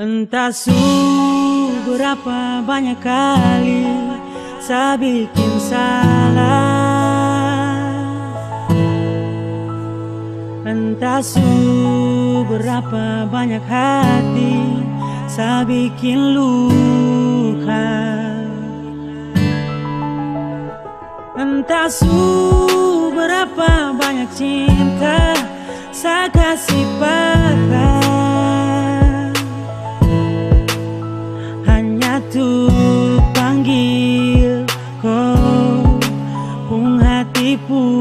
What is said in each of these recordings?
Entah berapa banyak kali saya bikin salah. Entah berapa banyak hati saya bikin luka. Entah berapa banyak cinta saya kasih patah hati pulang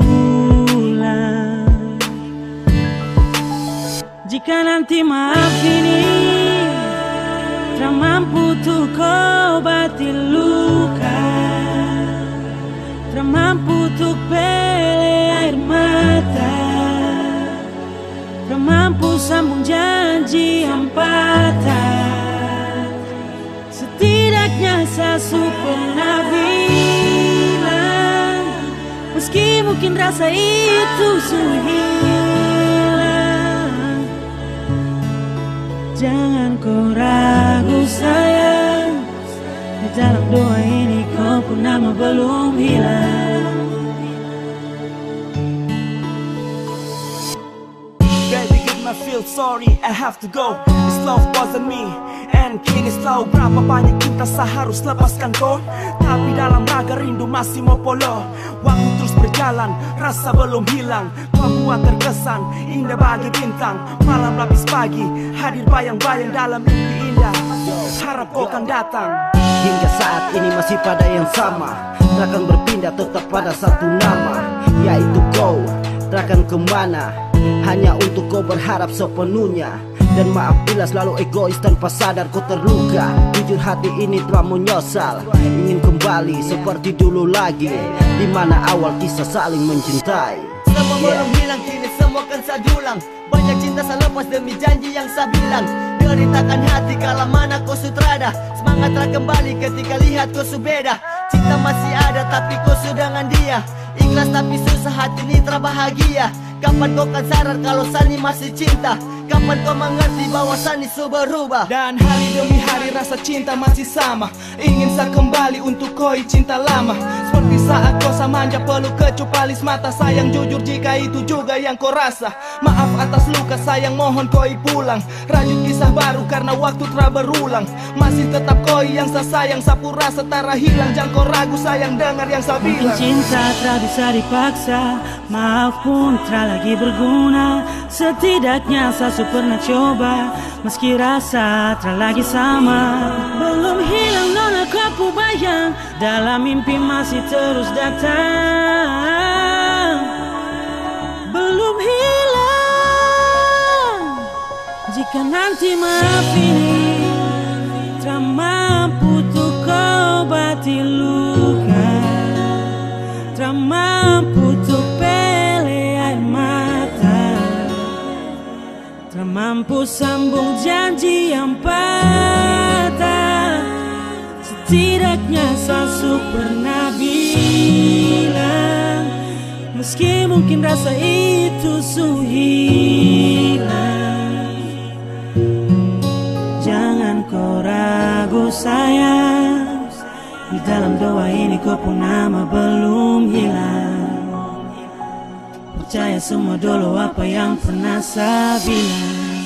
Jika nanti maaf ini Tak mampu tuh kau batil luka Tak mampu tuh pele air mata Tak mampu sambung janji yang patah. Setidaknya saya pernah Meski mungkin rasa itu sudah hilang Jangan kau ragu sayang. Di dalam doa ini kau pun nama belum hilang Me feel sorry I have to go. This love wasn't me. And kini slow Berapa banyak cinta saya harus lepaskan kau Tapi dalam raga rindu masih mau polo Waktu terus berjalan Rasa belum hilang. Kau buat terkesan Indah bagi bintang. Malam lapis pagi Hadir bayang-bayang dalam mimpi indah. Harap kau kan datang. Hingga saat ini masih pada yang sama. Takkan berpindah tetap pada satu nama Yaitu kau. Takkan ke mana Hanya untuk kau berharap sepenuhnya. Dan maaf bila selalu egois tanpa sadar kau terluka. Jujur hati ini telah menyesal. Ingin kembali seperti dulu lagi. Di mana awal kisah saling mencintai. Semua belum hilang kini semua kan saya dulang Banyak cinta saya lepas demi janji yang saya bilang. Deritakan hati kala mana kau sutrada. Semangat telah kembali ketika lihat kau subeda. Cinta masih ada tapi kau sudah dengan dia. Ikhlas tapi susah hati ini terbahagia Kapan kau kan sadar kalau Sani masih cinta Kapan kau mengerti bahwa Sani su berubah? Dan hari demi hari rasa cinta masih sama. Ingin saya kembali untuk koi cinta lama. Seperti saat kau sama manja peluk kecup alis mata. Sayang jujur jika itu juga yang kau rasa. Maaf atas luka sayang mohon koi pulang. Rajut kisah baru karena waktu telah berulang. Masih tetap koi yang saya sayang Sapu rasa tara hilang. Jangan kau ragu sayang dengar yang saya Mungkin bilang. cinta tak bisa dipaksa Maaf pun tak lagi berguna. Setidaknya saya su pernah coba Meski rasa tak lagi sama. Belum hilang nona kapu bayang Dalam mimpi masih terus datang. Belum hilang Jika nanti maaf ini Tak mampu tuh kau batil luka. Tak mampu tuh Tak mampu sambung janji yang patah Setidaknya saya pernah bilang Meski mungkin rasa itu hilang Jangan kau ragu sayang. Di dalam doa ini kau pun nama belum hilang Percaya semua dulu apa yang pernah saya bilang